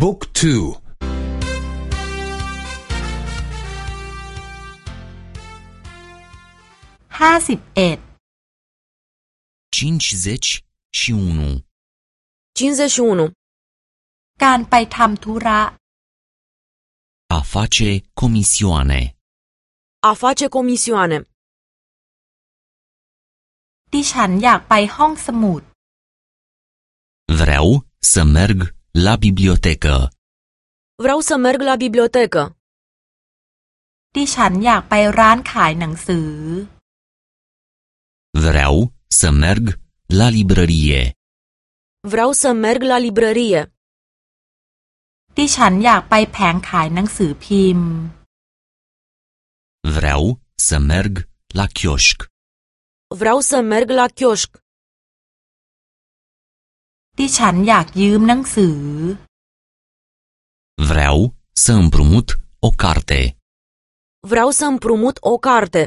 บุ๊กทูห้าสิบเอ็ด cincizeci și unu 51. การไปทำธุระ A face comisioane A face comisioane. ดิฉันอยากไปห้องสมุด Vreau să merg la bibliotecă Vreau să merg la bibliotecă. ดิฉันอยากไปร้านขายหนังสือ Vreau să merg la librărie Vreau să merg la librărie. ดิฉันอยากไปแผงขายหนังสือพิมพ์ Vreau să merg la chioșc Vreau să merg la chioșc. ดิฉันอยากยืมหนังสือ Vreau să împrumut o carte Vreau să împrumut o carte.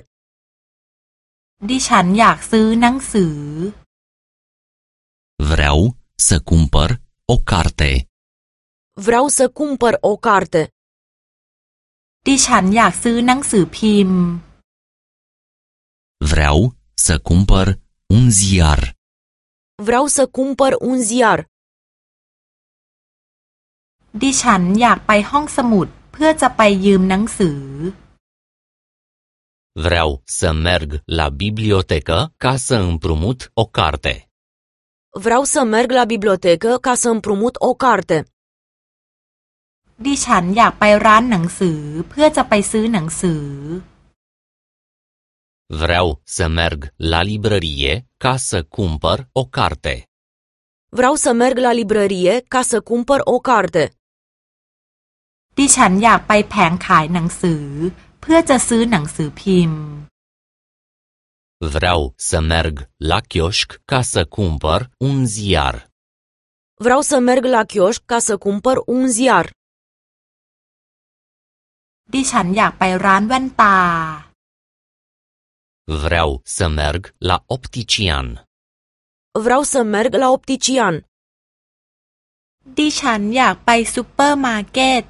ดิฉันอยากซื้อหนังสือ Vreau să cumpăr o carte Vreau să cumpăr o carte. ดิฉันอยากซื้อหนังสือพิมพ์ Vreau să cumpăr un ziar Vreau să cumpăr un ziar. ดิฉันอยากไปห้องสมุดเพื่อจะไปยืมหนังสือ Vreau să merg la bibliotecă ca să împrumut o carte Vreau să merg la bibliotecă ca să împrumut o carte. ดิฉันอยากไปร้านหนังสือเพื่อจะไปซื้อหนังสือ Vreau să merg la librărie ca să cumpăr o carte Vreau să merg la librărie ca să cumpăr o carte. ดิฉันอยากไปแผงขายหนังสือ เพื่อจะซื้อหนังสือพิมพ์ Vreau să merg la chioșc ca să cumpăr un ziar Vreau să merg la chioșc ca să cumpăr un ziar. ดิฉันอยากไปร้านแว่นตา Vreau să merg la optician Vreau să merg la optician. ดิฉันอยากไปซูเปอร์มาร์เก็ต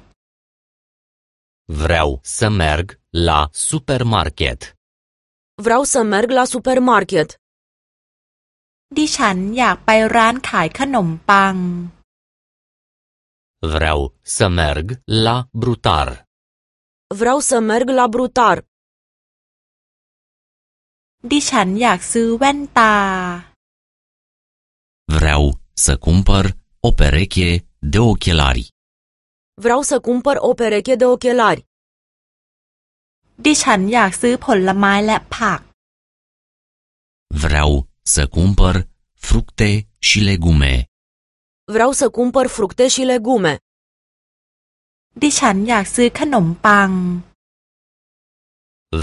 Vreau să merg la supermarket Vreau să merg la supermarket. ดิฉันอยากไปร้านขายขนมปัง Vreau să merg la brutar Vreau să merg la brutar. ดิฉันอยากซื้อแว่นตา Vreau să cumpăr o pereche de ochelari Vreau să cumpăr o pereche de ochelari. ดิฉันอยากซื้อผลไม้และผัก Vreau să cumpăr fructe și legume Vreau să cumpăr fructe și legume. ดิฉันอยากซื้อขนมปัง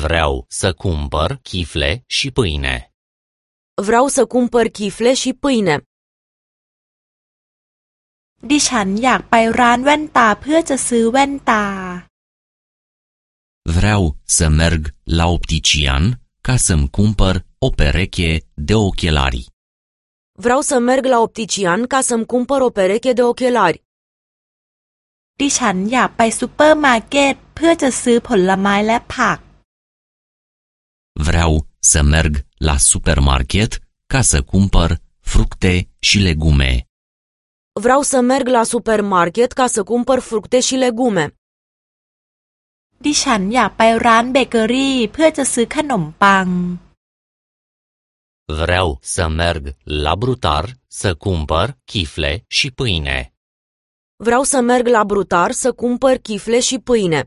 Vreau să cumpăr chifle și pâine Vreau să cumpăr chifle și pâine. ดิฉันอยากไปร้านแว่นตาเพื่อจะซื้อแว่นตา Vreau să merg la optician ca să-mi cumpăr o pereche de ochelari Vreau să merg la optician ca să-mi cumpăr o pereche de ochelari. ดิฉันอยากไปซูเปอร์มาร์เก็ตเพื่อจะซื้อผลไม้และผัก Vreau să merg la supermarket ca să cumpăr fructe și legume Vreau să merg la supermarket ca să cumpăr fructe și legume. ดิฉันอยากไปร้านเบเกอรี่เพื่อจะซื้อขนมปัง Vreau să merg la brutar să cumpăr chifle și pâine Vreau să merg la brutar să cumpăr chifle și pâine.